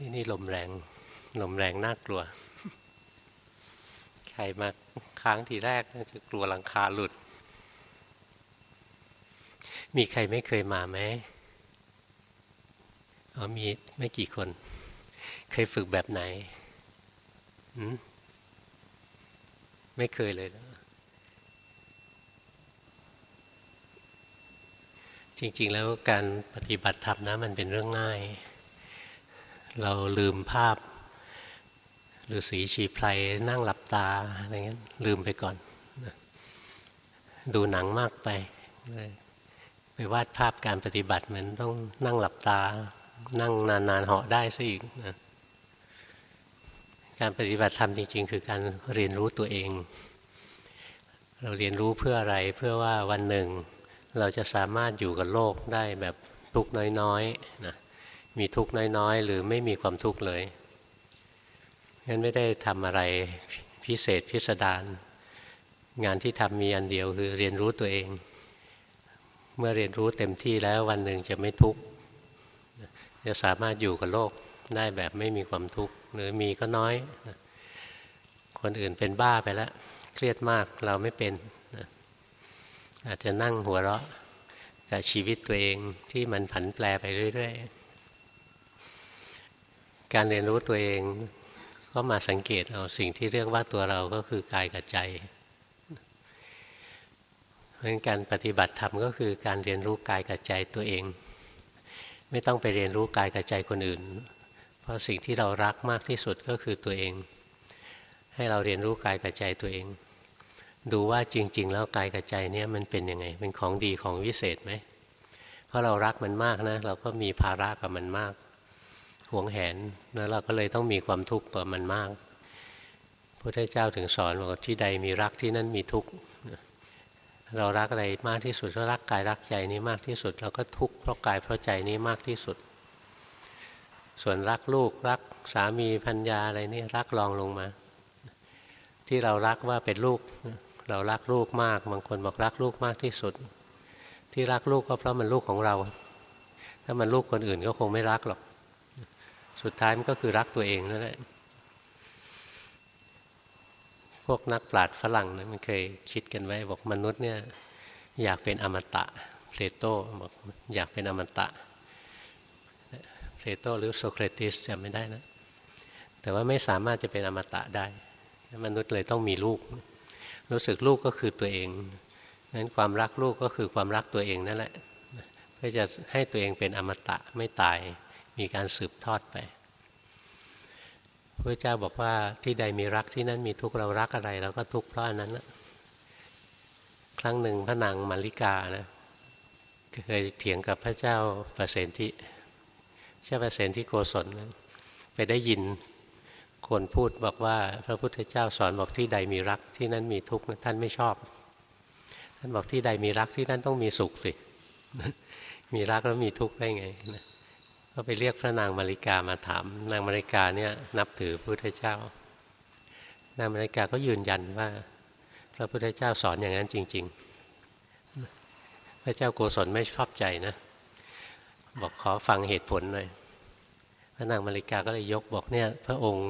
ที่นี่ลมแรง ลมแรงน่ากลัว ใครมาค้างทีแรกจะกลัวหลังคาหลุด มีใครไม่เคยมาไหมอ๋อมีไม่กี่คน เคยฝึกแบบไหนไม่เคยเลย จริง ๆ แล้วการปฏิบัติธรรมนะมันเป็นเรื่องง่าย เราลืมภาพหรือสีชีไพรนั่งหลับตาอะไรเงี้ยลืมไปก่อน ดูหนังมากไป ไปวาดภาพการปฏิบัติเหมือนต้องนั่งหลับตา นั่งนานๆเหาะได้ซะอีกนะการปฏิบัติธรรมจริง ๆ คือการเรียนรู้ตัวเอง เราเรียนรู้เพื่ออะไรเพื่อว่าวันหนึ่ง เราจะสามารถอยู่กับโลกได้แบบทุกน้อยๆนะ มีทุกข์น้อยๆ หรือไม่มีความทุกข์เลยงั้นไม่ได้ทำอะไรพิเศษพิสดารงานที่ทำมีอันเดียวคือเรียนรู้ตัวเอง เมื่อเรียนรู้เต็มที่แล้ววันหนึ่งจะไม่ทุกข์จะสามารถอยู่กับโลกได้แบบไม่มีความทุกข์หรือมีก็น้อย คนอื่นเป็นบ้าไปแล้ว เครียดมากเราไม่เป็น อาจจะนั่งหัวเราะกับชีวิตตัวเองที่มันผันแปรไปเรื่อย ๆ การเรียนรู้ตัวเองก็มาสังเกตเอาสิ่งที่เรียกว่าตัวเราก็คือกายกับใจเพราะการปฏิบัติธรรมก็คือการเรียนรู้กายกับใจตัวเอง ไม่ต้องไปเรียนรู้กายกับใจคนอื่น เพราะสิ่งที่เรารักมากที่สุดก็คือตัวเอง ให้เราเรียนรู้กายกับใจตัวเอง ดูว่าจริง ๆ แล้วกายกับใจเนี่ยมันเป็นยังไง เป็นของดีของวิเศษไหมเพราะเรารักมันมากนะ เราก็มีภาระกับมันมาก หวงแหนแล้วเราก็เลยต้องมีความทุกข์กับมันมากพระพุทธเจ้าถึงสอนบอกที่ใดมีรักที่นั่นมีทุกข์เรารักอะไรมากที่สุดก็รักกายรักใจนี้มากที่สุด เราก็ทุกข์เพราะกายเพราะใจนี้มากที่สุด ส่วนรักลูกรักสามีพัญญาอะไรนี่รักรองลงมา ที่เรารักว่าเป็นลูก เรารักลูกมากบางคนบอกรักลูกมากที่สุด ที่รักลูกก็เพราะมันลูกของเรา ถ้ามันลูกคนอื่นก็คงไม่รักหรอก สุดท้ายมันก็คือรักตัวเองนั่นแหละพวกนักปราชญ์ฝรั่งนะมันเคยคิดกันไว้ บอกมนุษย์เนี่ย อยากเป็นอมตะเพลโตบอกอยากเป็นอมตะเพลโตหรือโซเครติสจำไม่ได้นะ แต่ว่าไม่สามารถจะเป็นอมตะได้ มนุษย์เลยต้องมีลูก รู้สึกลูกก็คือตัวเองนั้นความรักลูกก็คือความรักตัวเองนั่นแหละเพื่อจะให้ตัวเองเป็นอมตะไม่ตาย มีการสืบทอดไปพระเจ้าบอกว่าที่ใดมีรักที่นั่นมีทุกเรารักอะไรเราก็ทุกเพราะอันนั้นนะครั้งหนึ่งพระนางมาริกานะเคยเถียงกับพระเจ้าประเสนที่เจ้าประเสนที่โกศลไปได้ยินคนพูดบอกว่า พระพุทธเจ้าสอนบอกที่ใดมีรักที่นั่นมีทุกข์ท่านไม่ชอบ ท่านบอกที่ใดมีรักที่นั่นต้องมีสุขสิมีรักแล้วมีทุกข์ได้ไง ก็ไปเรียกพระนางมาริกามาถาม นางมาริกาเนี่ยนับถือพระพุทธเจ้า นางมาริกาก็ยืนยันว่า พระพุทธเจ้าสอนอย่างนั้นจริง ๆ พระเจ้าโกศลไม่ชอบใจนะ บอกขอฟังเหตุผลหน่อยพระนางมาริกาก็เลยยกบอกเนี่ยพระองค์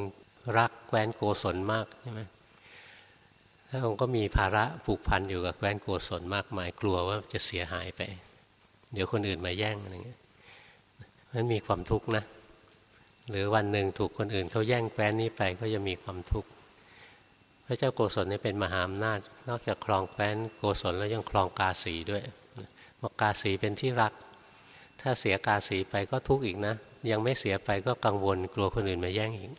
รักแคว้นโกศลมากใช่ไหมพระองค์ก็มีภาระผูกพันอยู่กับแคว้นโกศลมากมายกลัวว่าจะเสียหายไป เดี๋ยวคนอื่นมาแย่งอะไรเงี้ย นั้นมีความทุกข์นะ หรือวันหนึ่งถูกคนอื่นเขาแย่งแคว้นนี้ไปก็จะมีความทุกข์ พระเจ้าโกศลนี่เป็นมหาอำนาจ นอกจากครองแคว้นโกศลแล้วยังครองกาสีด้วยบอกกาสีเป็นที่รัก ถ้าเสียกาสีไปก็ทุกข์อีกนะ ยังไม่เสียไปก็กังวลกลัวคนอื่นมาแย่งอีก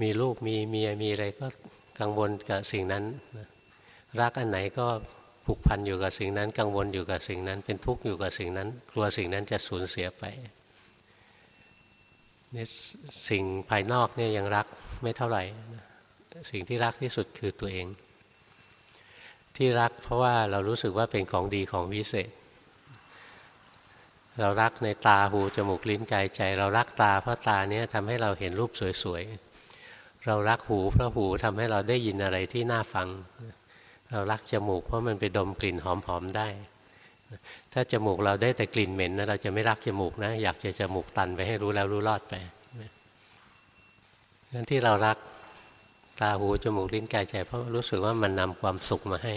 มีลูกมีเมียมีอะไรก็กังวลกับสิ่งนั้น รักอันไหนก็ ผูกพันอยู่กับสิ่งนั้น กังวลอยู่กับสิ่งนั้น เป็นทุกข์อยู่กับสิ่งนั้น กลัวสิ่งนั้นจะสูญเสียไปนี่สิ่งภายนอกเนี่ยยังรักไม่เท่าไหร่ สิ่งที่รักที่สุดคือตัวเอง ที่รักเพราะว่าเรารู้สึกว่าเป็นของดีของวิเศษ เรารักในตาหูจมูกลิ้นกายใจ เรารักตาเพราะตาเนี้ยทำให้เราเห็นรูปสวยๆเรารักหูเพราะหูทำให้เราได้ยินอะไรที่น่าฟัง เรารักจมูกเพราะมันไปดมกลิ่นหอมๆได้ ถ้าจมูกเราได้แต่กลิ่นเหม็นนะเราจะไม่รักจมูกนะ อยากจะจมูกตันไปให้รู้แล้วรู้รอดไปงั้นที่เรารักตาหูจมูกลิ้นกายใจ เพราะรู้สึกว่ามันนำความสุขมาให้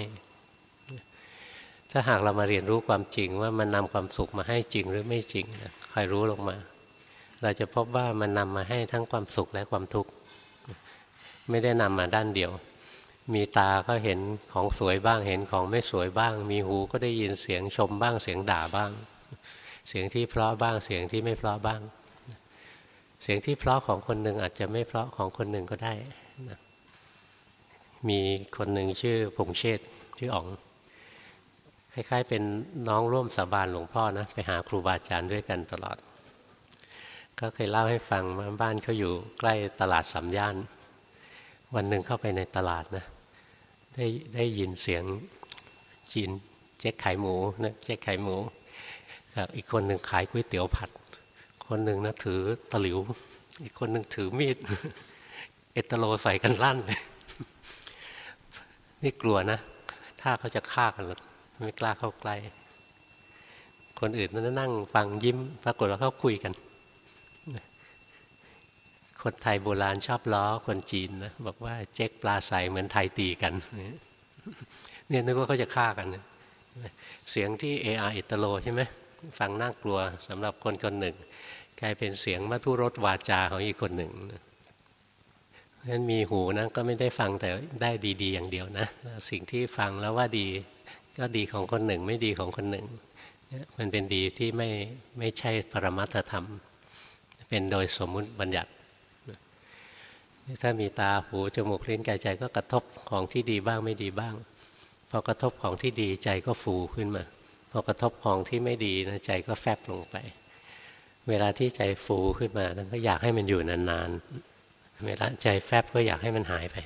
ถ้าหากเรามาเรียนรู้ความจริงว่ามันนำความสุขมาให้จริงหรือไม่จริงคอยรู้ลงมา เราจะพบว่ามันนำมาให้ทั้งความสุขและความทุกข์ไม่ได้นำมาด้านเดียว มีตาก็เห็นของสวยบ้างเห็นของไม่สวยบ้าง มีหูก็ได้ยินเสียงชมบ้างเสียงด่าบ้าง เสียงที่เพราะบ้างเสียงที่ไม่เพราะบ้าง เสียงที่เพราะของคนหนึ่งอาจจะไม่เพราะของคนหนึ่งก็ได้นะมีคนหนึ่งชื่อพงเชษชื่ออ๋องคล้ายๆ เป็นน้องร่วมสาบานหลวงพ่อนะไปหาครูบาอาจารย์ด้วยกันตลอด ก็เคยเล่าให้ฟังว่าบ้านเขาอยู่ใกล้ตลาดสามย่าน วันหนึ่งเข้าไปในตลาดนะ ได้ได้ยินเสียงจีนเจ๊กไข่หมูนะเจ๊กไข่หมูอีกคนหนึ่งขายก๋วยเตี๋ยวผัด คนหนึ่งนะถือตะหลิว อีกคนหนึ่งถือมีด เอตโลใส่กันลั่นเลยนี่กลัวนะ ถ้าเขาจะฆ่ากันไม่กล้าเข้าใกล้ คนอื่นนั่นนั่งฟังยิ้ม ปรากฏว่าเขาคุยกัน คนไทยโบราณชอบล้อคนจีนนะบอกว่าเจ๊กปลาใสเหมือนไทยตีกัน เนี่ยนึกว่าเขาจะฆ่ากันเสียงที่เออาอิตโลใช่ไหมฟังน่ากลัวสำหรับคนคนหนึ่ง กลายเป็นเสียงมัทุรสวาจาของอีกคนหนึ่งเพราะฉะนั้นมีหูนะก็ไม่ได้ฟังแต่ได้ดีๆ อย่างเดียวนะ สิ่งที่ฟังแล้วว่าดีก็ดีของคนหนึ่งไม่ดีของคนหนึ่ง มันเป็นดีที่ไม่ไม่ใช่ปรมัตธรรม เป็นโดยสมมุติบัญญัติ ถ้ามีตาหูจมูกลิ้นกายใจก็กระทบของที่ดีบ้างไม่ดีบ้าง พอกระทบของที่ดีใจก็ฟูขึ้นมา พอกระทบของที่ไม่ดีนะใจก็แฟบลงไป เวลาที่ใจฟูขึ้นมานั้นก็อยากให้มันอยู่นานๆ เวลาใจแฟบก็อยากให้มันหายไป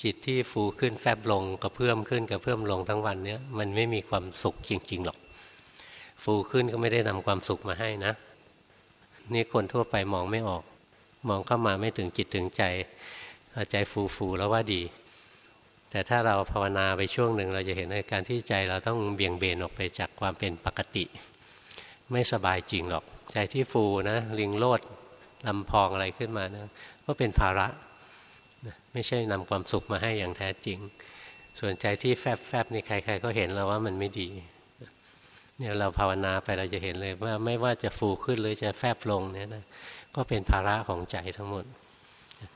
จิตที่ฟูขึ้นแฟบลงกระเพื่อมขึ้นกระเพื่อมลงทั้งวันเนี้ยมันไม่มีความสุขจริงๆหรอก ฟูขึ้นก็ไม่ได้นำความสุขมาให้นะ นี่คนทั่วไปมองไม่ออก มองเข้ามาไม่ถึงจิตถึงใจใจฟูฟูแล้วว่าดี แต่ถ้าเราภาวนาไปช่วงหนึ่งเราจะเห็นในการที่ใจเราต้องเบี่ยงเบนออกไปจากความเป็นปกติ ไม่สบายจริงหรอก ใจที่ฟูนะลิงโลดลำพองอะไรขึ้นมานะก็เป็นภาระไม่ใช่นำความสุขมาให้อย่างแท้จริง ส่วนใจที่แฟบแฟบนี่ใครๆก็เห็นแล้วว่ามันไม่ดีเนี่ยเราภาวนาไปเราจะเห็นเลยว่าไม่ว่าจะฟูขึ้นหรือจะแฟบลงเนี่ยนะ ก็เป็นภาระของใจทั้งหมด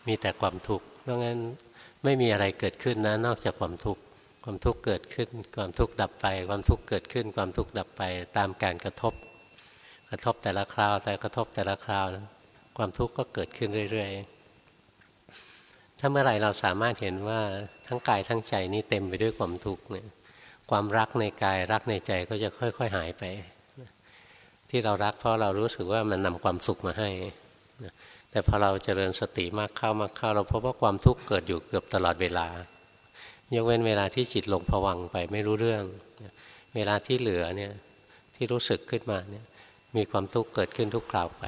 มีแต่ความทุกข์เพราะงั้นไม่มีอะไรเกิดขึ้นนะนอกจากความทุกข์ความทุกข์เกิดขึ้น ความทุกข์ดับไป ความทุกข์เกิดขึ้น ความทุกข์ดับไปตามการกระทบ กระทบแต่ละคราว แต่กระทบแต่ละคราวนะความทุกข์ก็เกิดขึ้นเรื่อยๆถ้าเมื่อไหร่เราสามารถเห็นว่าทั้งกายทั้งใจนี้เต็มไปด้วยความทุกข์เนี่ยความรักในกายรักในใจก็จะค่อย ๆ หายไป ที่เรารักเพราะเรารู้สึกว่ามันนำความสุขมาให้ แต่พอเราเจริญสติมากเข้ามากเข้า เราพบว่าความทุกข์เกิดอยู่เกือบตลอดเวลายกเว้นเวลาที่จิตลงผวังไปไม่รู้เรื่อง เวลาที่เหลือเนี่ยที่รู้สึกขึ้นมาเนี่ยมีความทุกข์เกิดขึ้นทุกคราวไป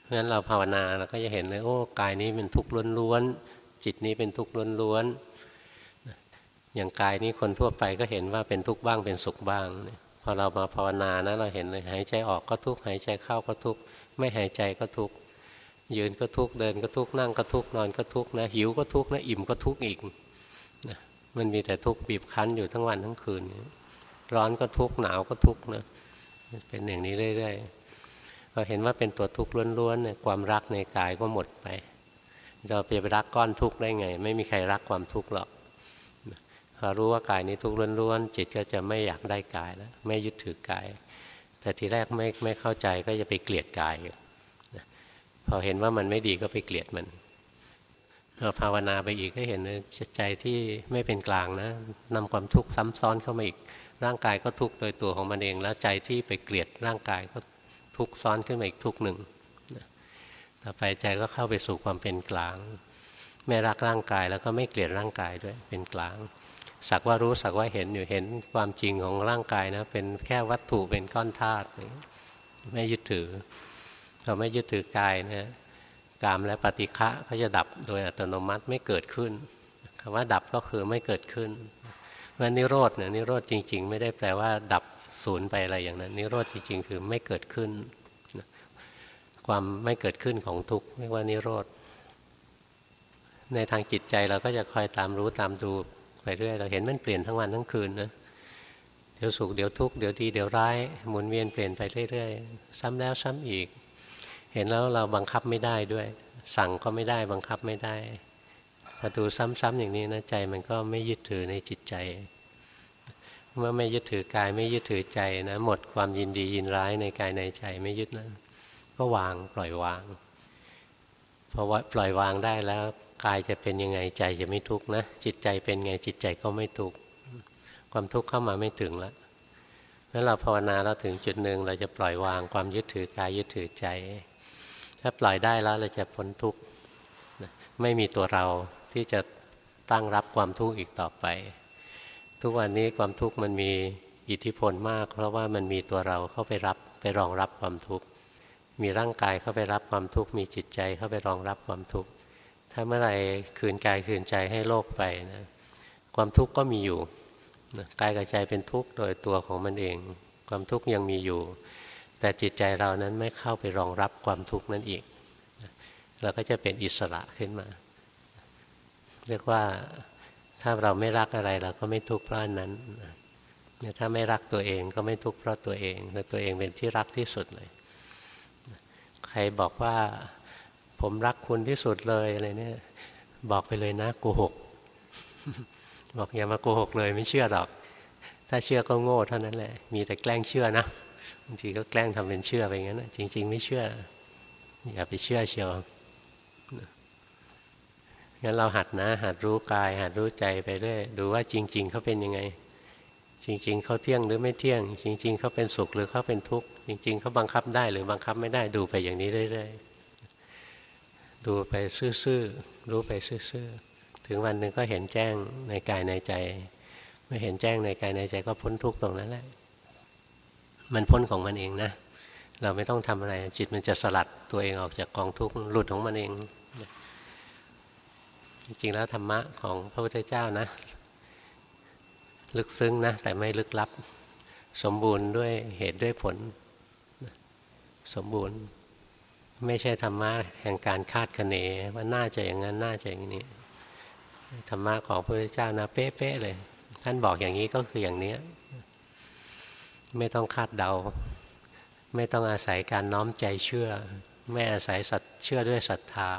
เพราะฉะนั้นเราภาวนาเราก็จะเห็นเลยโอ้กายนี้เป็นทุกข์ล้วนๆจิตนี้เป็นทุกข์ล้วนๆอย่างกายนี้คนทั่วไปก็เห็นว่าเป็นทุกข์บ้างเป็นสุขบ้าง พอเรามาภาวนานะเราเห็นเลยหายใจออกก็ทุกข์หายใจเข้าก็ทุกข์ ไม่หายใจก็ทุกข์ยืนก็ทุกข์เดินก็ทุกข์นั่งก็ทุกข์นอนก็ทุกข์นะหิวก็ทุกข์นะอิ่มก็ทุกข์อีกนะมันมีแต่ทุกข์บีบคั้นอยู่ทั้งวันทั้งคืน ร้อนก็ทุกข์หนาวก็ทุกข์นะเป็นอย่างนี้เรื่อยๆพอเห็นว่าเป็นตัวทุกข์ล้วนๆเนี่ยความรักในกายก็หมดไป เราไปรักก้อนทุกข์ได้ไง ไม่มีใครรักความทุกข์หรอกพอรู้ว่ากายนี้ทุกข์ล้วนๆจิตก็จะไม่อยากได้กายแล้วไม่ยึดถือกาย แต่ทีแรกไม่ไม่เข้าใจก็จะไปเกลียดกายพอเห็นว่ามันไม่ดีก็ไปเกลียดมันพอภาวนาไปอีกก็เห็นใจที่ไม่เป็นกลางนะนำความทุกข์ซ้ำซ้อนเข้ามาอีก ร่างกายก็ทุกข์โดยตัวของมันเอง แล้วใจที่ไปเกลียดร่างกายก็ทุกข์ซ้อนขึ้นมาอีกทุกหนึ่งต่อไปใจก็เข้าไปสู่ความเป็นกลาง ไม่รักร่างกายแล้วก็ไม่เกลียดร่างกายด้วยเป็นกลาง สักว่ารู้สักว่าเห็นอยู่เห็นความจริงของร่างกายนะ เป็นแค่วัตถุเป็นก้อนธาตุไม่ยึดถือ เราไม่ยึดถือกายนะกามและปฏิฆะเขาจะดับโดยอัตโนมัติไม่เกิดขึ้นคำว่าดับก็คือไม่เกิดขึ้นเพราะนิโรธเนี่ยนิโรธจริง ๆ ไม่ได้แปลว่า ดับศูนย์ไปอะไรอย่างนั้น นิโรธจริง ๆ คือไม่เกิดขึ้น ความไม่เกิดขึ้นของทุกข์เรียกว่านิโรธในทางจิตใจเราก็จะคอยตามรู้ตามดู ไปเรื่อยเราเห็นมันเปลี่ยนทั้งวันทั้งคืนนะเดี๋ยวสุขเดี๋ยวทุกข์เดี๋ยวดีเดี๋ยวร้ายหมุนเวียนเปลี่ยนไปเรื่อยๆซ้ำแล้วซ้ำอีก เห็นแล้วเราบังคับไม่ได้ด้วย สั่งก็ไม่ได้บังคับไม่ได้พอดูซ้ำๆอย่างนี้นะใจมันก็ไม่ยึดถือในจิตใจ เมื่อไม่ยึดถือกายไม่ยึดถือใจนะ หมดความยินดียินร้ายในกายในใจไม่ยึดนะก็วางปล่อยวางพอว่าปล่อยวางได้แล้ว กายจะเป็นยังไงใจจะไม่ทุกข์นะ จิตใจเป็นไงจิตใจก็ไม่ทุกข์ความทุกข์เข้ามาไม่ถึงแล้วเมื่อเราภาวนาเราถึงจุดหนึ่งเราจะปล่อยวางความยึดถือกายยึดถือใจ ถ้าปล่อยได้แล้วเราจะพ้นทุกข์ไม่มีตัวเราที่จะตั้งรับความทุกข์อีกต่อไป ทุกวันนี้ความทุกข์มันมีอิทธิพลมาก เพราะว่ามันมีตัวเราเข้าไปรับไปรองรับความทุกข์มีร่างกายเข้าไปรับความทุกข์มีจิตใจเข้าไปรองรับความทุกข์ ถ้าเมื่อไรคืนกายคืนใจให้โลกไปนะความทุกข์ก็มีอยู่นะกายกับใจเป็นทุกข์โดยตัวของมันเอง ความทุกข์ยังมีอยู่ แต่จิตใจเรานั้นไม่เข้าไปรองรับความทุกข์นั้นอีกเราก็จะเป็นอิสระขึ้นมา เรียกว่าถ้าเราไม่รักอะไรเราก็ไม่ทุกข์เพราะนั้นถ้าไม่รักตัวเองก็ไม่ทุกข์เพราะตัวเองแต่ตัวเองเป็นที่รักที่สุดเลย ใครบอกว่า ผมรักคุณที่สุดเลยอะไรเนี่ย บอกไปเลยนะโกหก บอกอย่ามาโกหกเลยไม่เชื่อหรอก ถ้าเชื่อก็โง่เท่านั้นแหละ มีแต่แกล้งเชื่อนะบางทีก็แกล้งทำเป็นเชื่อไปงั้นจริง ๆ ไม่เชื่อ อย่าไปเชื่อเชียวงั้นเราหัดนะ หัดรู้กาย หัดรู้ใจไปเรื่อยดูว่าจริง ๆเขาเป็นยังไง จริง ๆเขาเที่ยงหรือไม่เที่ยง จริง ๆเขาเป็นสุขหรือเขาเป็นทุกข์จริง ๆเขาบังคับได้หรือบังคับไม่ได้ดูไปอย่างนี้เรื่อยๆ ดูไปซื่อๆรู้ไปซื่อๆถึงวันหนึ่งก็เห็นแจ้งในกายในใจไม่เห็นแจ้งในกายในใจก็พ้นทุกข์ตรงนั้นแหละ มันพ้นของมันเองนะ เราไม่ต้องทำอะไร จิตมันจะสลัดตัวเองออกจากกองทุกข์หลุดของมันเอง จริงๆแล้วธรรมะของพระพุทธเจ้านะ ลึกซึ้งนะ แต่ไม่ลึกลับ สมบูรณ์ด้วยเหตุด้วยผล สมบูรณ์ ไม่ใช่ธรรมะแห่งการคาดคะเนว่าน่าจะอย่างนั้นน่าจะอย่างนี้ธรรมะของพระพุทธเจ้านะเป๊ะๆเลย ท่านบอกอย่างนี้ก็คืออย่างเนี้ยไม่ต้องคาดเดา ไม่ต้องอาศัยการน้อมใจเชื่อ ไม่อาศัยสัตเชื่อด้วยศรัทธา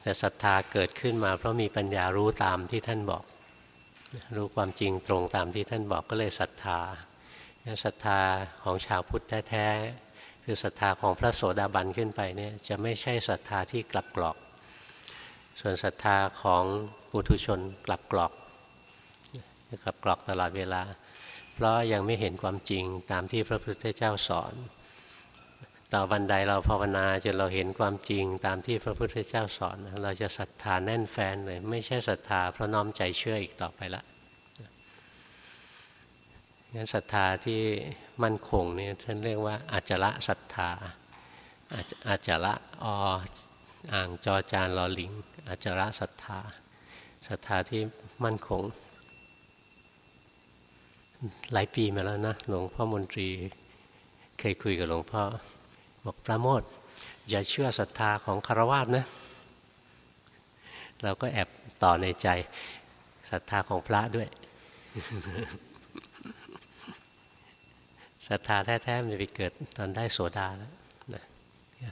แต่ศรัทธาเกิดขึ้นมา เพราะมีปัญญารู้ตามที่ท่านบอก รู้ความจริงตรงตามที่ท่านบอกก็เลยศรัทธาศรัทธาของชาวพุทธแท้ คือศรัทธาของพระโสดาบันขึ้นไปเนี่ยจะไม่ใช่ศรัทธาที่กลับกรอก ส่วนศรัทธาของปุถุชนกลับกรอกกลับกรอกตลอดเวลา เพราะยังไม่เห็นความจริงตามที่พระพุทธเจ้าสอน ต่อวันใดเราภาวนาจนเราเห็นความจริงตามที่พระพุทธเจ้าสอน เราจะศรัทธาแน่นแฟนเลยไม่ใช่ศรัทธาเพราะน้อมใจเชื่ออีกต่อไปละ งั้นศรัทธาที่มั่นคงเนี่ยท่านเรียกว่าอาจละศรัทธาอาจละออ่างจอจานลอลิงอาจละศรัทธาศรัทธาที่มั่นคง หลายปีมาแล้วนะหลวงพ่อมนตรี เคยคุยกับหลวงพ่อ บอกประโมทอย่าเชื่อศรัทธาของคารวาสนะ เราก็แอบต่อในใจศรัทธาของพระด้วย ศรัทธาแท้ๆมันจะไปเกิดตอนได้โสดาแล้วนะ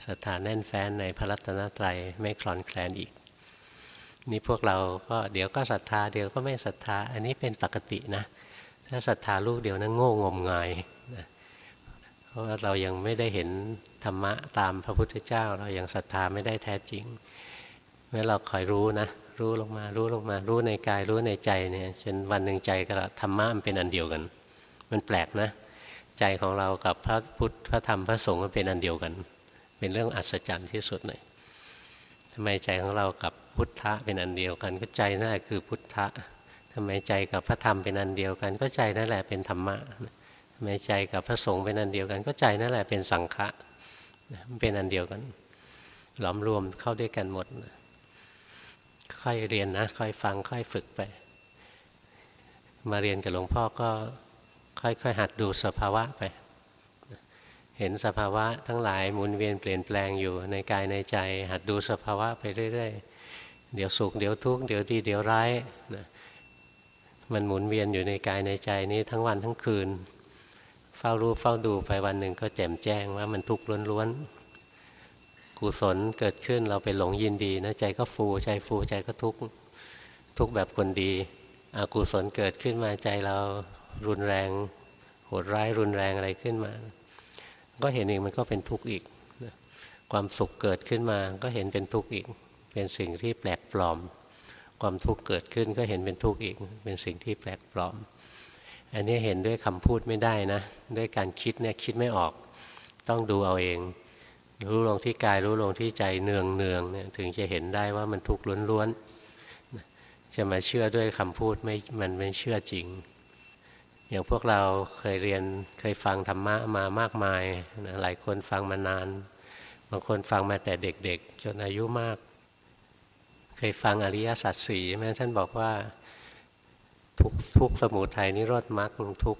ศรัทธาแน่นแฟ้นในพระรัตนตรัยไม่คลอนแคลนอีก นี่พวกเราก็เดี๋ยวก็ศรัทธาเดี๋ยวก็ไม่ศรัทธา อันนี้เป็นปกตินะ ถ้าศรัทธาลูกเดียวนะั้นโง่งมงายนะเพราะว่าเรายังไม่ได้เห็นธรรมะตามพระพุทธเจ้า เรายังศรัทธาไม่ได้แท้จริงเมื่อเราคอยรู้นะรู้ลงมารู้ลงมารู้ในกายรู้ในใจเนี่ยจนวันหนึ่งใจกับธรรมะมันเป็นอันเดียวกัน มันแปลกนะ ใจของเรากับพระพุทธพระธรรมพระสงฆ์เป็นอันเดียวกัน เป็นเรื่องอัศจรรย์ที่สุดเลยทำไมใจของเรากับพุทธะเป็นอันเดียวกัน ก็ใจนั่นแหละคือพุทธะทำไมใจกับพระธรรมเป็นอันเดียวกัน ก็ใจนั่นแหละเป็นธรรมะทำไมใจกับพระสงฆ์เป็นอันเดียวกัน ก็ใจนั่นแหละเป็นสังฆะมันเป็นอันเดียวกัน หลอมรวมเข้าด้วยกันหมด ค่อยเรียนนะ ค่อยฟังค่อยฝึกไป มาเรียนกับหลวงพ่อก็ ค่อยๆหัดดูสภาวะไป เห็นสภาวะทั้งหลายหมุนเวียนเปลี่ยนแปลงอยู่ในกายในใจ หัดดูสภาวะไปเรื่อยๆ เดี๋ยวสุขเดี๋ยวทุกข์เดี๋ยวดีเดี๋ยวร้ายนะมันหมุนเวียนอยู่ในกายในใจนี้ทั้งวันทั้งคืน เฝ้ารู้เฝ้าดูไปวันหนึ่งก็แจ่มแจ้งว่ามันทุกข์ล้วนๆ กุศลเกิดขึ้นเราไปหลงยินดีนะใจก็ฟูใจฟูใจก็ทุกข์ทุกข์แบบคนดีอกุศลเกิดขึ้นมาใจเรา รุนแรงโหดร้ายรุนแรงอะไรขึ้นมา ก็เห็นเองมันก็เป็นทุกข์อีก ความสุขเกิดขึ้นมาก็เห็นเป็นทุกข์อีก เป็นสิ่งที่แปลกปลอม ความทุกข์เกิดขึ้นก็เห็นเป็นทุกข์อีก เป็นสิ่งที่แปลกปลอม อันนี้เห็นด้วยคำพูดไม่ได้นะ ด้วยการคิดเนี่ยคิดไม่ออก ต้องดูเอาเอง รู้ลงที่กายรู้ลงที่ใจเนืองเนืองเนี่ยถึงจะเห็นได้ว่ามันทุกข์ล้วนๆจะมาเชื่อด้วยคำพูดไม่มันไม่เชื่อจริง อย่างพวกเราเคยเรียนเคยฟังธรรมะมามากมายนะหลายคนฟังมานาน บางคนฟังมาแต่เด็กๆ จนอายุมาก เคยฟังอริยสัจสี่แม่ท่านบอกว่าทุกทุกสมุทัยนิโรธมรรคทุก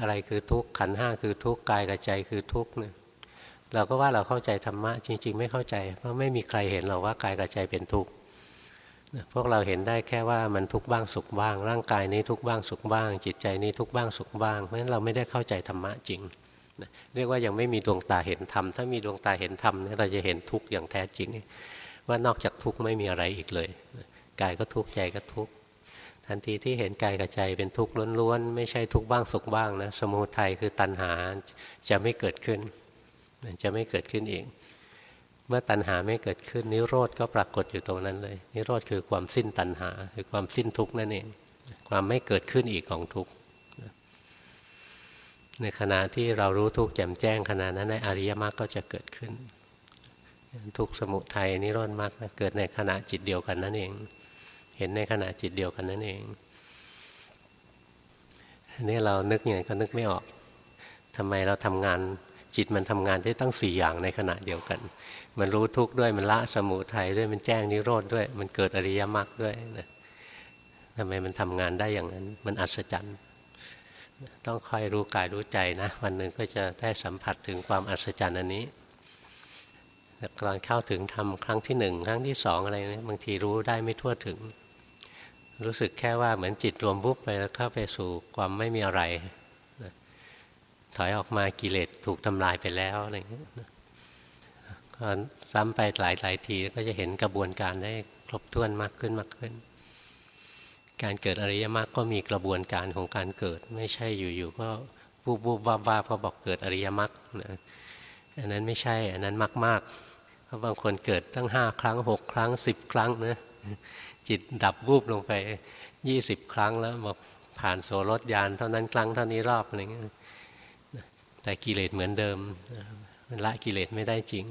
อะไรคือทุกขันห้าคือทุกกายกับใจคือทุกเนี่ยเราก็ว่าเราเข้าใจธรรมะจริง ๆ ไม่เข้าใจ เพราะไม่มีใครเห็นเราว่ากายกับใจเป็นทุกข์ พวกเราเห็นได้แค่ว่ามันทุกบ้างสุขบ้าง ร่างกายนี้ทุกบ้างสุขบ้าง จิตใจนี้ทุกบ้างสุขบ้าง เพราะฉะนั้นเราไม่ได้เข้าใจธรรมะจริงเรียกว่ายังไม่มีดวงตาเห็นธรรม ถ้ามีดวงตาเห็นธรรมเนี่ยเราจะเห็นทุกข์อย่างแท้จริง ว่านอกจากทุกข์ไม่มีอะไรอีกเลย กายก็ทุกข์ใจก็ทุกข์ทันทีที่เห็นกายกับใจเป็นทุกข์ล้วนๆไม่ใช่ทุกข์บ้างสุขบ้างนะสมุทัยคือตัณหาจะไม่เกิดขึ้น จะไม่เกิดขึ้นเอง เมื่อตัณหาไม่เกิดขึ้น นิโรธก็ปรากฏอยู่ตรงนั้นเลย นิโรธคือความสิ้นตัณหา คือความสิ้นทุกข์นั่นเอง ความไม่เกิดขึ้นอีกของทุกข์ในขณะที่เรารู้ทุกข์แจ่มแจ้งขณะนั้นในอริยมรรคก็จะเกิดขึ้น ทุกสมุทัยนิโรธมรรคเกิดในขณะจิตเดียวกันนั่นเอง เห็นในขณะจิตเดียวกันนั่นเองนี่เรานึกยังไงก็นึกไม่ออกทำไมเราทำงาน จิตมันทำงานได้ตั้งสี่อย่างในขณะเดียวกัน มันรู้ทุกข์ด้วยมันละสมุทัยด้วยมันแจ้งนิโรธด้วย มันเกิดอริยมรรคด้วยนะทำไมมันทำงานได้อย่างนั้น มันอัศจรรย์ต้องคอยรู้กายรู้ใจนะวันหนึ่งก็จะได้สัมผัสถึงความอัศจรรย์อันนี้ตอนเข้าถึงทำครั้งที่หนึ่งครั้งที่สองอะไรเนี่ยบางทีรู้ได้ไม่ทั่วถึง รู้สึกแค่ว่าเหมือนจิตรวมบุ๊บไปแล้วเข้าไปสู่ความไม่มีอะไร ถอยออกมากิเลสถูกทำลายไปแล้วอะไรอย่างเงี้ยซ้ำไปหลายหลายทีก็จะเห็นกระบวนการได้ครบถ้วนมากขึ้นมากขึ้น การเกิดอริยมรรคก็มีกระบวนการของการเกิด ไม่ใช่อยู่ๆก็บูบบูบบ้าๆพอบอกเกิดอริยมรรคนะอันนั้นไม่ใช่ อันนั้นมากๆเพราะบางคนเกิดตั้งห้าครั้งหกครั้งสิบครั้งนะจิตดับวูบลงไปยี่สิบครั้งแล้วบอกผ่านโสรถยานเท่านั้นครั้งเท่านี้รอบอะไรเงี้ย แต่กิเลสเหมือนเดิม มันละกิเลสไม่ได้จริง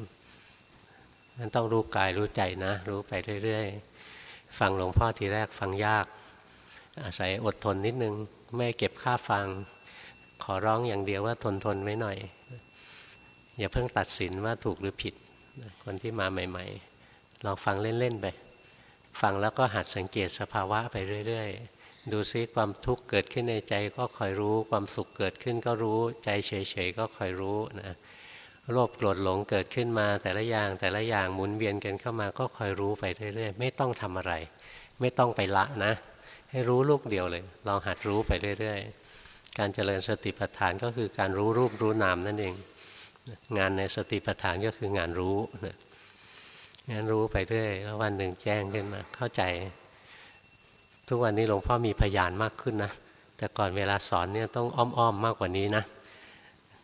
มันต้องรู้กายรู้ใจนะ รู้ไปเรื่อยๆ ฟังหลวงพ่อทีแรกฟังยาก อาศัยอดทนนิดนึง ไม่เก็บค่าฟัง ขอร้องอย่างเดียวว่าทนทนไว้หน่อย อย่าเพิ่งตัดสินว่าถูกหรือผิด คนที่มาใหม่ ๆ ลองฟังเล่น ๆ ไป ฟังแล้วก็หัดสังเกตสภาวะไปเรื่อย ๆ ดูซิความทุกข์เกิดขึ้นในใจก็คอยรู้ ความสุขเกิดขึ้นก็รู้ ใจเฉยๆก็คอยรู้นะโลภโกรธหลงเกิดขึ้นมาแต่ละอย่างแต่ละอย่างหมุนเวียนกันเข้ามาก็คอยรู้ไปเรื่อยๆ ไม่ต้องทำอะไร ไม่ต้องไปละนะ ให้รู้ลูกเดียวเลย ลองหัดรู้ไปเรื่อยๆ การเจริญสติปัฏฐานก็คือการรู้รูปรู้นามนั่นเอง งานในสติปัฏฐานก็คืองานรู้งานรู้ไปเรื่อยแล้ววันหนึ่งแจ้งขึ้นมาเข้าใจ ทุกวันนี้หลวงพ่อมีพยานมากขึ้นนะ แต่ก่อนเวลาสอนเนี่ยต้องอ้อมๆมากกว่านี้นะ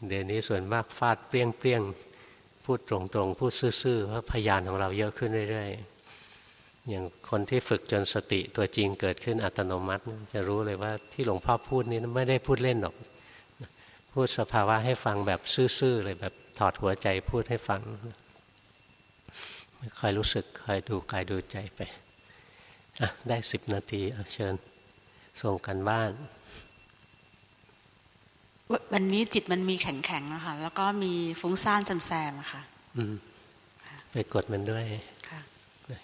เดี๋ยวนี้ส่วนมากฟาดเปรี้ยงเปรี้ยงพูดตรงๆ พูดซื่อๆว่าพยานของเราเยอะขึ้นเรื่อยๆ อย่างคนที่ฝึกจนสติตัวจริงเกิดขึ้นอัตโนมัติ จะรู้เลยว่าที่หลวงพ่อพูดนี้ไม่ได้พูดเล่นหรอก พูดสภาวะให้ฟังแบบซื่อๆเลยแบบถอดหัวใจพูดให้ฟังคอยรู้สึกคอยดูกายดูใจไป ได้สิบนาทีเชิญ ส่งกันบ้าน วันนี้จิตมันมีแข็งแข็งนะคะแล้วก็มีฟุ้งซ่านแซมๆอะค่ะไปกดมันด้วย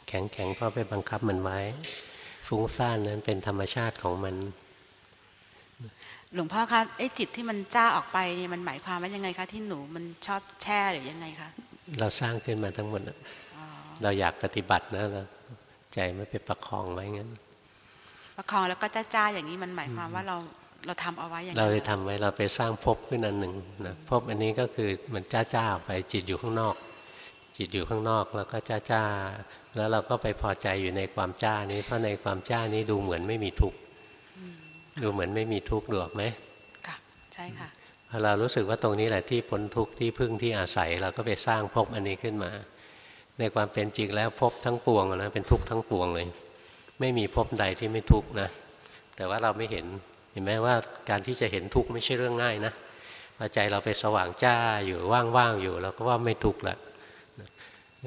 แข็งแข็งเพราะไปบังคับมันไว้ ฟุ้งซ่านนั้นเป็นธรรมชาติของมัน หลวงพ่อคะไอ้จิตที่มันจ้าออกไปเนี่ยมันหมายความว่ายังไงคะที่หนูมันชอบแช่หรือยังไงคะเราสร้างขึ้นมาทั้งหมดน่ะเราอยากปฏิบัตินะเรา ใจไม่ไปประคองไว้งั้น ประคองแล้วก็จ้าจ้าๆอย่างนี้มันหมายความว่าเราเราทำเอาไว้อย่างเรานั้นไปทำไว้เราไปสร้างภพขึ้นอันหนึ่งนะภพอันนี้ก็คือมันจ้าจ้าๆไปจิตอยู่ข้างนอก จิตอยู่ข้างนอกแล้วก็จ้าจ้าๆแล้วเราก็ไปพอใจอยู่ในความจ้านี้เพราะในความจ้านี้ดูเหมือนไม่มีทุกข์ดูเหมือนไม่มีทุกข์ดูออกไหมค่ะใช่ค่ะพอเรารู้สึกว่าตรงนี้แหละที่พ้นทุกข์ที่พึ่งที่อาศัย เราก็ไปสร้างภพอันนี้ขึ้นมา ในความเป็นจริงแล้วภพทั้งปวงนะเป็นทุกข์ทั้งปวงเลย ไม่มีภพใดที่ไม่ทุกข์นะ แต่ว่าเราไม่เห็นเห็นไหมว่าการที่จะเห็นทุกข์ไม่ใช่เรื่องง่ายนะพอใจเราไปสว่างจ้าอยู่ว่างๆอยู่เราก็ว่าไม่ทุกข์ละ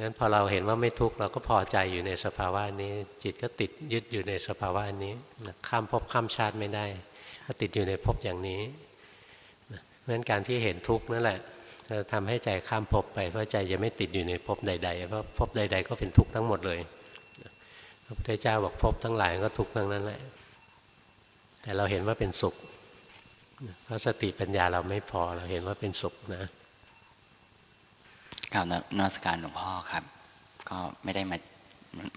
งั้นพอเราเห็นว่าไม่ทุกข์เราก็พอใจอยู่ในสภาวะนี้ จิตก็ติดยึดอยู่ในสภาวะนี้ข้ามภพข้ามชาติไม่ได้ก็ติดอยู่ในภพอย่างนี้เพราะฉะนั้นการที่เห็นทุกข์นั่นแหละ จะทำให้ใจข้ามภพไปเพราะใจจะไม่ติดอยู่ในภพใด ๆ เพราะภพใด ๆ ก็เป็นทุกข์ทั้งหมดเลยพระพุทธเจ้าบอกภพทั้งหลายก็ทุกข์ทั้งนั้นแหละแต่เราเห็นว่าเป็นสุขเพราะสติปัญญาเราไม่พอเราเห็นว่าเป็นสุขนะกล่าวนนมัสการหลวงพ่อครับ ก็ไม่ได้มา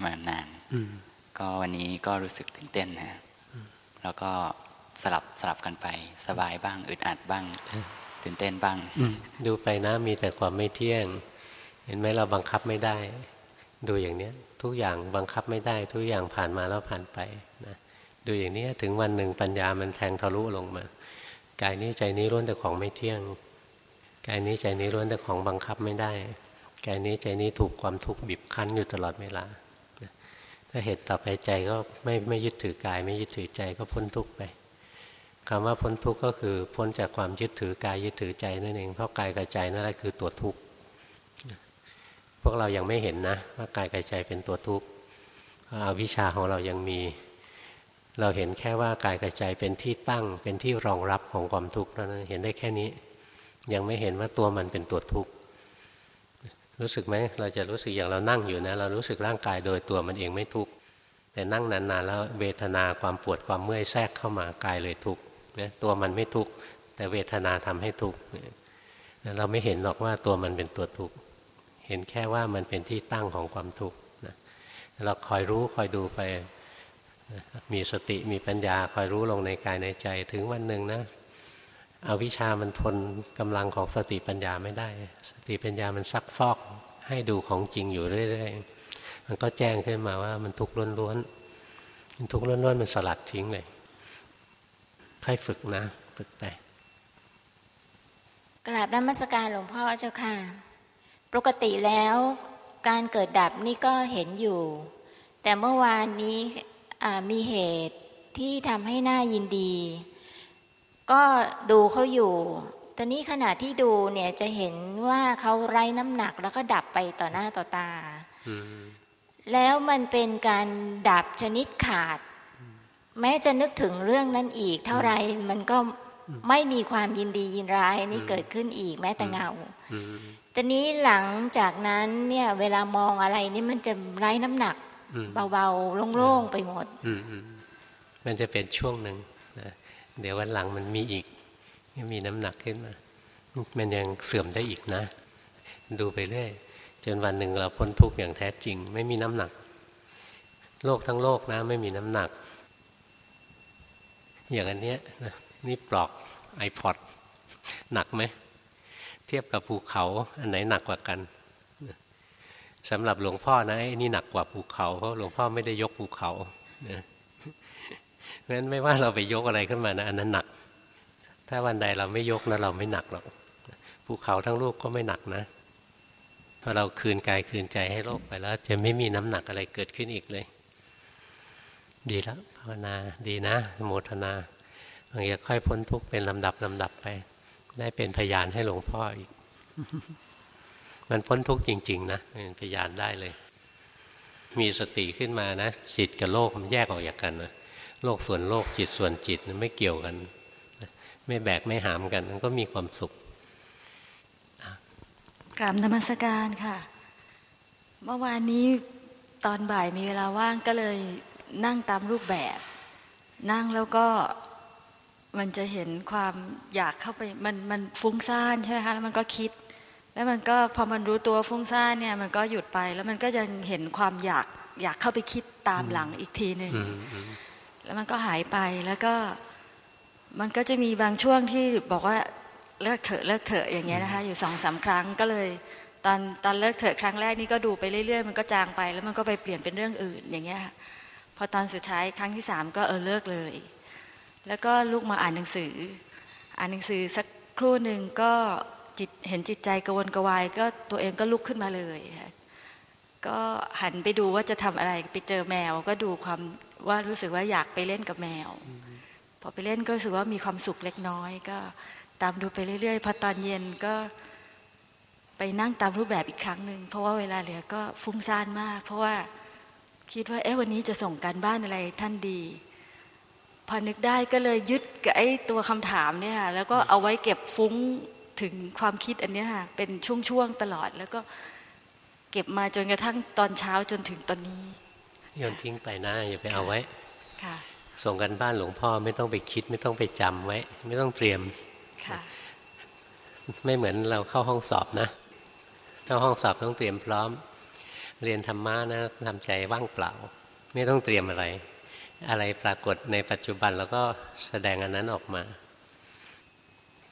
มานานอืมก็วันนี้ก็รู้สึกตื่นเต้นนะแล้วก็สลับสลับกันไป สบายบ้างอึดอัดบ้าง ตื่นเต้นบ้างดูไปนะมีแต่ความไม่เที่ยง เห็นไหมเราบังคับไม่ได้ ดูอย่างเนี้ย ทุกอย่างบังคับไม่ได้ ทุกอย่างผ่านมาแล้วผ่านไปนะดูอย่างนี้ถึงวันหนึ่งปัญญามันแทงทะลุลงมากายนี้ใจนี้ล้วนแต่ของไม่เที่ยงกายนี้ใจนี้ล้วนแต่ของบังคับไม่ได้กายนี้ใจนี้ถูกความทุกข์บีบคั้นอยู่ตลอดเวลาถ้าเหตุต่อไปใจก็ไม่ไม่ยึดถือกาย ไม่ยึดถือใจก็พ้นทุกข์ไป คำว่าพ้นทุกข์ก็คือพ้นจากความยึดถือกายยึดถือใจนั่นเองเพราะกายกับใจนั่นแหละคือตัวทุกข์พวกเรายังไม่เห็นนะว่ากายกับใจเป็นตัวทุกข์อาวิชชาของเรายังมี เราเห็นแค่ว่ากายกับใจเป็นที่ตั้ง เป็นที่รองรับของความทุกข์เท่านั้นเห็นได้แค่นี้ ยังไม่เห็นว่าตัวมันเป็นตัวทุกข์รู้สึกไหมเราจะรู้สึกอย่างเรานั่งอยู่นะ เรารู้สึกร่างกายโดยตัวมันเองไม่ทุกข์แต่นั่งนานๆแล้วเวทนาความปวดความเมื่อยแทรกเข้ามากายเลยทุกข์ นะตัวมันไม่ทุกข์แต่เวทนาทำให้ทุกข์เราไม่เห็นหรอกว่าตัวมันเป็นตัวทุกข์เห็นแค่ว่ามันเป็นที่ตั้งของความทุกข์นะเราคอยรู้คอยดูไปมีสติมีปัญญาคอยรู้ลงในกายในใจถึงวันหนึ่งนะอวิชามันทนกำลังของสติปัญญาไม่ได้ สติปัญญามันซักฟอกให้ดูของจริงอยู่เรื่อยๆมันก็แจ้งขึ้นมาว่ามันทุกข์ล้วนๆมันทุกข์ล้วนๆมันสลัดทิ้งเลย ค่อยฝึกนะ ฝึกไป กราบนมัสการหลวงพ่อเจ้าค่ะ ปกติแล้วการเกิดดับนี่ก็เห็นอยู่ แต่เมื่อวานนี้อ่ามีเหตุที่ทำให้หน่ายินดี ก็ดูเขาอยู่ตอนนี้ขณะที่ดูเนี่ยจะเห็นว่าเขาไร้น้ำหนักแล้วก็ดับไปต่อหน้าต่อตา แล้วมันเป็นการดับชนิดขาด แม้จะนึกถึงเรื่องนั้นอีก เท่าไรมันก็ไม่มีความยินดียินร้ายนี่เกิดขึ้นอีกแม้แต่เงาอืมตอนนี้หลังจากนั้นเนี่ยเวลามองอะไรนี่มันจะไร้น้ำหนักอืมเบาๆโล่งๆไปหมดอืมอืมมันจะเป็นช่วงหนึ่งนะเดี๋ยววันหลังมันมีอีกมีน้ำหนักขึ้นมา มันยังเสื่อมได้อีกนะ ดูไปเรื่อยจนวันหนึ่งเราพ้นทุกข์อย่างแท้จริง ไม่มีน้ำหนัก โลกทั้งโลกนะ ไม่มีน้ำหนัก อย่างอันเนี้ยนี่ปลอก iPod หนักไหม เทียบกับภูเขา อันไหนหนักกว่ากันสำหรับหลวงพ่อนะไอ้นี่หนักกว่าภูเขาเพราะหลวงพ่อไม่ได้ยกภูเขาเพราะฉะนั้นไม่ว่าเราไปยกอะไรขึ้นมานะอันนั้นหนัก ถ้าวันใดเราไม่ยกนะเราไม่หนักหรอกภูเขาทั้งลูกก็ไม่หนักนะพอเราคืนกายคืนใจให้โลกไปแล้ว จะไม่มีน้ำหนักอะไรเกิดขึ้นอีกเลย ดีแล้วภาวนาดีนะโมทนาบางอย่างค่อยพ้นทุกข์เป็นลำดับลำดับไป ได้เป็นพยานให้หลวงพ่ออีก มันพ้นทุกข์จริง ๆ นะเป็นพยานได้เลย มีสติขึ้นมานะจิตกับโลกมันแยกออกจากกันนะโลกส่วนโลกจิตส่วนจิตไม่เกี่ยวกัน ไม่แบกไม่หามกัน มันก็มีความสุขกราบนมัสการค่ะ เมื่อวานนี้ตอนบ่ายมีเวลาว่างก็เลย นั่งตามรูปแบบ นั่งแล้วก็มันจะเห็นความอยากเข้าไปมันมันฟุ้งซ่านใช่ไหมคะแล้วมันก็คิด แล้วมันก็พอมันรู้ตัวฟุ้งซ่านเนี่ยมันก็หยุดไปแล้วมันก็ยังเห็นความอยากอยากเข้าไปคิดตามหลังอีกทีหนึ่งอืมอืมแล้วมันก็หายไปแล้วก็มันก็จะมีบางช่วงที่บอกว่าเลิกเถอะเลิกเถอะอย่างเงี้ยนะคะ อยู่สองสามครั้งก็เลย ตอนตอนเลิกเถอะครั้งแรกนี่ก็ดูไปเรื่อยๆ มันก็จางไป แล้วมันก็ไปเปลี่ยนเป็นเรื่องอื่นอย่างเงี้ยค่ะ พอตอนสุดท้ายครั้งที่สามก็เออเลิกเลย แล้วก็ลูกมาอ่านหนังสือ อ่านหนังสือสักครู่หนึ่งก็จิตเห็นจิตใจกระวนกระวายก็ตัวเองก็ลุกขึ้นมาเลยค่ะก็หันไปดูว่าจะทำอะไรไปเจอแมว ก็ดูความว่ารู้สึกว่าอยากไปเล่นกับแมว พอไปเล่นก็รู้สึกว่ามีความสุขเล็กน้อย ก็ตามดูไปเรื่อยๆพอตอนเย็นก็ไปนั่งตามรูปแบบอีกครั้งหนึ่งเพราะว่าเวลาเหลือก็ฟุ้งซ่านมาก เพราะว่า คิดว่าเอ๊ะวันนี้จะส่งการบ้านอะไรท่านดี พอนึกได้ก็เลยยึดกับไอ้ตัวคำถามเนี่ยค่ะแล้วก็เอาไว้เก็บฟุ้งถึงความคิดอันเนี้ยค่ะเป็นช่วงๆตลอด แล้วก็เก็บมาจนกระทั่งตอนเช้าจนถึงตอนนี้โยนทิ้งไปนะอย่าไปเอาไว้ค่ะส่งกันบ้านหลวงพ่อไม่ต้องไปคิด ไม่ต้องไปจำไว้ ไม่ต้องเตรียมค่ะไม่เหมือนเราเข้าห้องสอบนะเข้าห้องสอบต้องเตรียมพร้อม เรียนธรรมะนะทำใจว่างเปล่า ไม่ต้องเตรียมอะไร อะไรปรากฏในปัจจุบันแล้วก็แสดงอันนั้นออกมา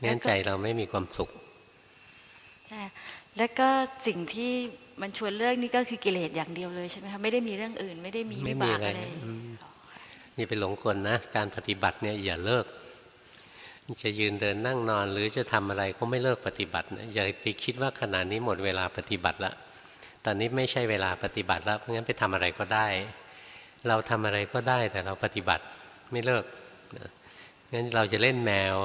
งั้นใจเราไม่มีความสุขใช่แล้วก็สิ่งที่มันชวนเลิกนี่ก็คือกิเลสอย่างเดียวเลยใช่ไหมคะไม่ได้มีเรื่องอื่น ไม่ได้มีไม่วิมีบากอะไรอะไรอืมอย่าไปหลงกลนะ การปฏิบัติเนี่ยอย่าเลิก จะยืนเดินนั่งนอนหรือจะทำอะไรก็ไม่เลิกปฏิบัตินะอย่าไปคิดว่าขณะนี้หมดเวลาปฏิบัติละ ตอนนี้ไม่ใช่เวลาปฏิบัติแล้วเพราะงั้นไปทำอะไรก็ได้ เราทำอะไรก็ได้แต่เราปฏิบัติไม่เลิกนะงั้นเราจะเล่นแมว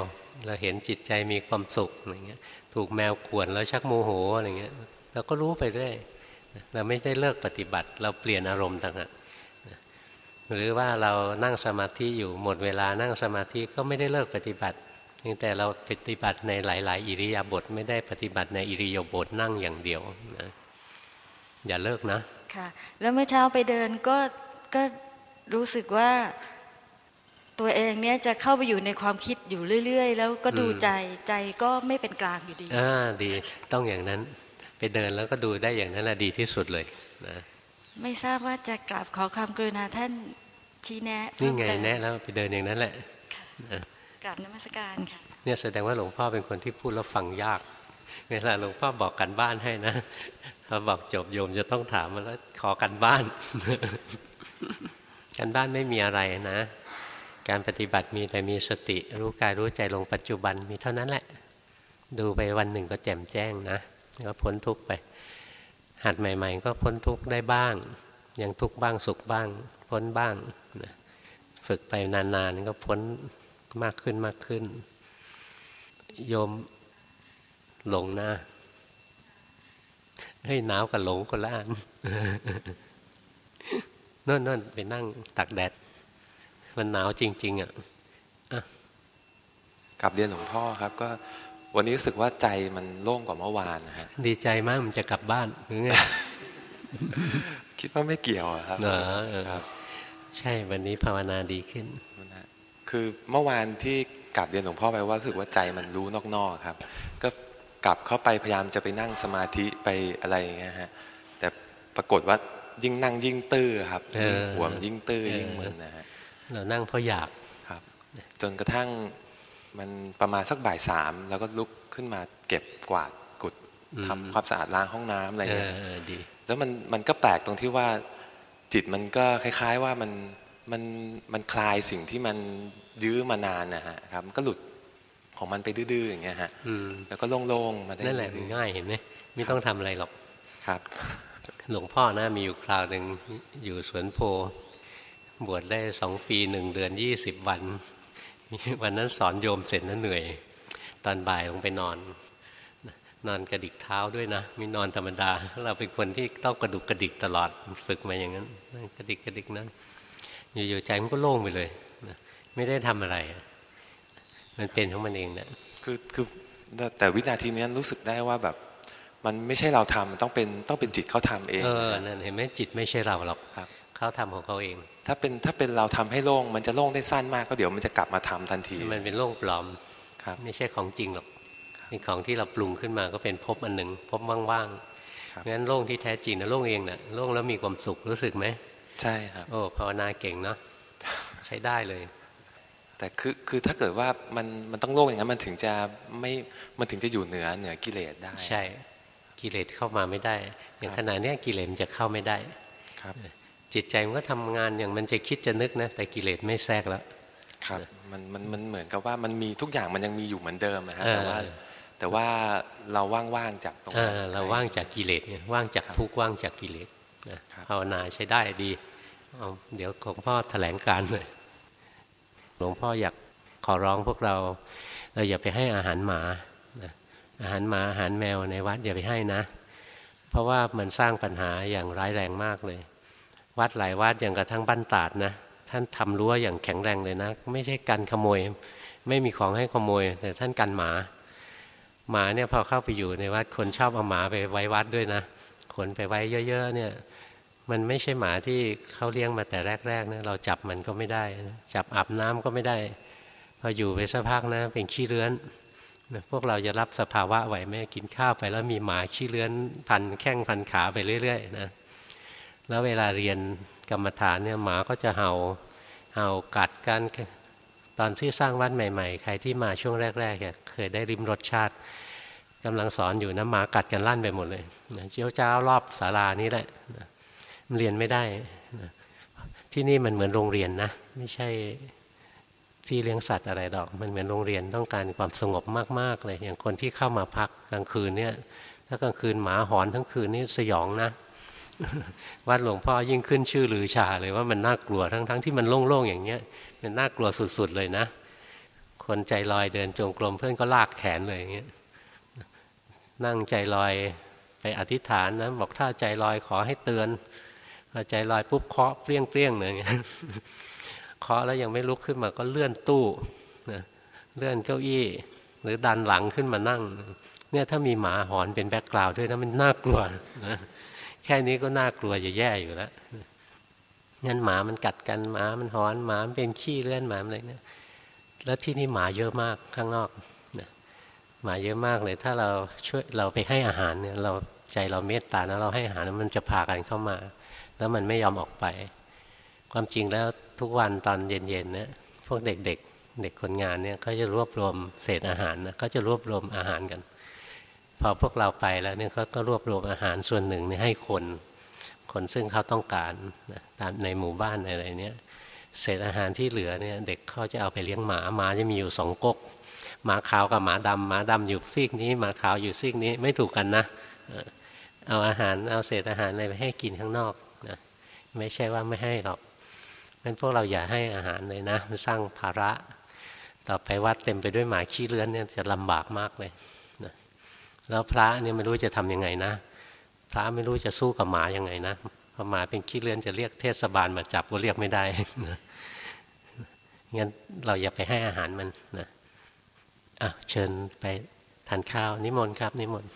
เราเห็นจิตใจมีความสุขอย่างเงี้ย ถูกแมวข่วนแล้วชักโมโหอะไรเงี้ยเราก็รู้ไปเรื่อยเราไม่ได้เลิกปฏิบัติ เราเปลี่ยนอารมณ์ต่างหากหรือว่าเรานั่งสมาธิอยู่หมดเวลานั่งสมาธิก็ไม่ได้เลิกปฏิบัติเพียงแต่เราปฏิบัติในหลาย ๆ อิริยาบถไม่ได้ปฏิบัติในอิริยาบถนั่งอย่างเดียวนะ อย่าเลิกนะค่ะ แล้วเมื่อเช้าไปเดินก็ก็รู้สึกว่าตัวเองเนี่ยจะเข้าไปอยู่ในความคิดอยู่เรื่อย ๆ แล้วก็ดูอืมใจใจก็ไม่เป็นกลางอยู่ดีอ่าดีต้องอย่างนั้นไปเดินแล้วก็ดูได้อย่างนั้นแหละดีที่สุดเลยนะไม่ทราบว่าจะกราบขอความกรุณาท่านชี้แนะนี่ไงเพิ่มเติมแน่แล้วไปเดินอย่างนั้นแหละนะกราบนมัสการค่ะเนี่ยแสดงว่าหลวงพ่อเป็นคนที่พูดแล้วฟังยากเวลาหลวงพ่อบอกกันบ้านให้นะ พอบอกจบโยมจะต้องถามมาแล้วขอกันบ้าน กันบ้านไม่มีอะไรนะ การปฏิบัติมีแต่มีสติ รู้กายรู้ใจลงปัจจุบันมีเท่านั้นแหละ ดูไปวันหนึ่งก็แจ่มแจ้งนะก็พ้นทุกไป หัดใหม่ ๆ ก็พ้นทุกได้บ้าง ยังทุกบ้างสุขบ้าง พ้นบ้างนะฝึกไปนานๆก็พ้นมากขึ้นมากขึ้น โยมหลงนะ เฮ้ยหนาวกับหลงคนละอันนั่นนั่นไปนั่งตักแดด มันหนาวจริง ๆ อะกลับเรียนหลวงพ่อครับ ก็วันนี้รู้สึกว่าใจมันโล่งกว่าเมื่อวานนะฮะดีใจมากมันจะกลับบ้านหรือไงคิดว่าไม่เกี่ยวอะครับเหรอเออครับ ใช่วันนี้ภาวนาดีขึ้นนะฮะคือเมื่อวานที่กลับเรียนหลวงพ่อไปว่ารู้สึกว่าใจมันรู้นอกๆครับ ก็กลับเข้าไปพยายามจะไปนั่งสมาธิไปอะไรอย่างเงี้ยฮะแต่ปรากฏว่ายิ่งนั่งยิ่งตื้อครับเออหัวมันยิ่งตื้อเออยิ่งมึนนะฮะเรานั่งเพราะอยากครับ จนกระทั่งมันประมาณสักบ่ายสามแล้วก็ลุกขึ้นมาเก็บกวาดกุดอืมทำความสะอาดล้างห้องน้ำอะไรเอเงี้อยเออดีแล้วมันมันก็แปลกตรงที่ว่าจิตมันก็คล้าย ๆ ว่ามันมันมันคลายสิ่งที่มันยื้อมานานนะฮะครับมันก็หลุด ของมันไปดื้อๆอย่างเงี้ยฮะอืมแล้วก็โล่งๆมาได้นั่นแหละดื้อๆง่ายเห็นไหมไม่ต้องทำอะไรหรอกครับ หลวงพ่อนะมีอยู่คราวหนึ่งอยู่สวนโพบวชได้สองปีหนึ่งเดือนยี่สิบวัน วันนั้นสอนโยมเสร็จนะเหนื่อย ตอนบ่ายลงไปนอน นอนกระดิกเท้าด้วยนะไม่นอนธรรมดา เราเป็นคนที่ต้องกระดุกกระดิกตลอดฝึกมาอย่างนั้นนั่งกระดิกกระดิกนั้น อยู่ๆใจมันก็โล่งไปเลยนะไม่ได้ทำอะไร มันเป็นของมันเองเนะคือคือแต่แต่วินาทีเนี้ยรู้สึกได้ว่าแบบมันไม่ใช่เราทำมันต้องเป็นต้องเป็นจิตเขาทำเองเออนั่นเห็นไหมจิตไม่ใช่เราหรอกครับเขาทำของเขาเอง ถ้าเป็นถ้าเป็นเราทำให้โล่งมันจะโล่งได้สั้นมากก็เดี๋ยวมันจะกลับมาทำทันที มันเป็นโล่งปลอมครับ ไม่ใช่ของจริงหรอกเป็นของที่เราปรุงขึ้นมาก็เป็นภพอันหนึ่งภพว่างครับๆงั้นโล่งที่แท้จริงนะโล่งเองนะ่ะโล่งแล้วมีความสุขรู้สึกไหมใช่ครับ โอ้ภาวนาเก่งเนาะใช้ได้เลย แต่คือคือถ้าเกิดว่ามันมันต้องโล่งอย่างนั้นมันถึงจะไม่มันถึงจะอยู่เหนือเหนือกิเลสได้ ใช่ กิเลสเข้ามาไม่ได้ อย่างขณะเนี้ยกิเลสมันจะเข้าไม่ได้ครับ จิตใจมันก็ทำงานอย่างมันจะคิดจะนึกนะ แต่กิเลสไม่แทรกแล้วครับมันมันมันเหมือนกับว่ามันมีทุกอย่างมันยังมีอยู่เหมือนเดิมนะฮะเออแต่ว่าแต่ว่าเราว่างๆจากตรงเอนั้นอเราว่างจากกิเลสไงว่างจากทุกข์ว่างจากกิเลสนะครับภาวนาใช้ได้ดีเอาเดี๋ยวหลวงพ่อแถลงการเลย หลวงพ่ออยากขอร้องพวกเรา เราอย่าไปให้อาหารหมาอาหารหมาอาหารแมวในวัดอย่าไปให้นะ เพราะว่ามันสร้างปัญหาอย่างร้ายแรงมากเลย วัดหลายวัดอย่างกระทั่งบ้านตาดนะท่านทำรั้วอย่างแข็งแรงเลยนะ ไม่ใช่กันขโมย ไม่มีของให้ขโมย แต่ท่านกันหมา หมาเนี่ยพอเข้าไปอยู่ในวัดคนชอบเอาหมาไปไว้วัดด้วยนะขนไปไว้เยอะ ๆ เนี่ย มันไม่ใช่หมาที่เขาเลี้ยงมาแต่แรกๆนะเราจับมันก็ไม่ได้นะจับอาบน้ำก็ไม่ได้ พออยู่ไปสักพักนะ เป็นขี้เลื้อนนะพวกเราจะรับสภาวะไหวไหมกินข้าวไปแล้วมีหมาขี้เลื้อนพันแข้งพันขาไปเรื่อยๆนะแล้วเวลาเรียนกรรมฐานเนี่ยหมาก็จะเห่าเห่ากัดกันตอนที่สร้างวัดใหม่ๆ ใครที่มาช่วงแรกๆเนี่ยเคยได้ริมรสชาติกำลังสอนอยู่นะหมากัดกันลั่นไปหมดเลยเจียวจ้าวรอบศาลานี้แหละ เรียนไม่ได้ ที่นี่มันเหมือนโรงเรียนนะ ไม่ใช่ที่เลี้ยงสัตว์อะไรดอก มันเหมือนโรงเรียนต้องการความสงบมากๆเลย อย่างคนที่เข้ามาพักกลางคืนเนี่ย ถ้ากลางคืนหมาหอนทั้งคืนนี่สยองนะ วัดหลวงพ่อยิ่งขึ้นชื่อลือชาเลยว่ามันน่ากลัวทั้งๆทที่มันโล่งๆอย่างเงี้ย มันน่ากลัวสุดๆเลยนะ คนใจลอยเดินจงกรมเพื่อนก็ลากแขนเลยอย่างเงี้ย นั่งใจลอยไปอธิษฐานนะบอกถ้าใจลอยขอให้เตือน พอใจลอยปุ๊บเคาะเปรี้ยงเปรี้ยงเลยอย่างเงี้ยเคาะแล้วยังไม่ลุกขึ้นมาก็เลื่อนตู้นะเลื่อนเก้าอี้ หรือดันหลังขึ้นมานั่ง เนี่ยถ้ามีหมาหอนเป็นแบ็กกราวด์ด้วยนะมันน่ากลัวนะแค่นี้ก็น่ากลัวจะแย่อยู่แล้วงั้นหมามันกัดกันหมามันหอนหมามันเป็นขี้เลื่อนหมาอะไรเนี่ยแล้วที่นี่หมาเยอะมากข้างนอกนะหมาเยอะมากเลย ถ้าเราช่วยเราไปให้อาหารเนี่ย เราใจเราเมตตานะเราให้อาหารมันจะพากันเข้ามา แล้วมันไม่ยอมออกไป ความจริงแล้วทุกวันตอนเย็นๆเนี่ยพวกเด็กๆเด็กคนงานเนี่ยเขาจะรวบรวมเศษอาหารนะเขาจะรวบรวมอาหารกัน พอพวกเราไปแล้วเนี่ยเขาก็รวบรวมอาหารส่วนหนึ่งเนี่ยให้คน คนซึ่งเขาต้องการนะตามในหมู่บ้านอะไรเนี่ยเศษอาหารที่เหลือเนี่ยเด็กเขาจะเอาไปเลี้ยงหมาหมาจะมีอยู่สองก๊กหมาขาวกับหมาดำหมาดำอยู่ซีกนี้หมาขาวอยู่ซีกนี้ไม่ถูกกันนะเอาอาหารเอาเศษอาหารอะไรไปให้กินข้างนอก ไม่ใช่ว่าไม่ให้หรอกงั้นพวกเราอย่าให้อาหารเลยนะ มันสร้างภาระ ต่อไปวัดเต็มไปด้วยหมาขี้เลื้อนเนี่ยจะลำบากมากเลยนะแล้วพระเนี่ยไม่รู้จะทำยังไงนะ พระไม่รู้จะสู้กับหมายังไงนะพอหมาเป็นขี้เลื่อนจะเรียกเทศบาลมาจับก็เรียกไม่ได้นะงั้นเราอย่าไปให้อาหารมันนะอะเชิญไปทานข้าวนิมนต์ครับนิมนต์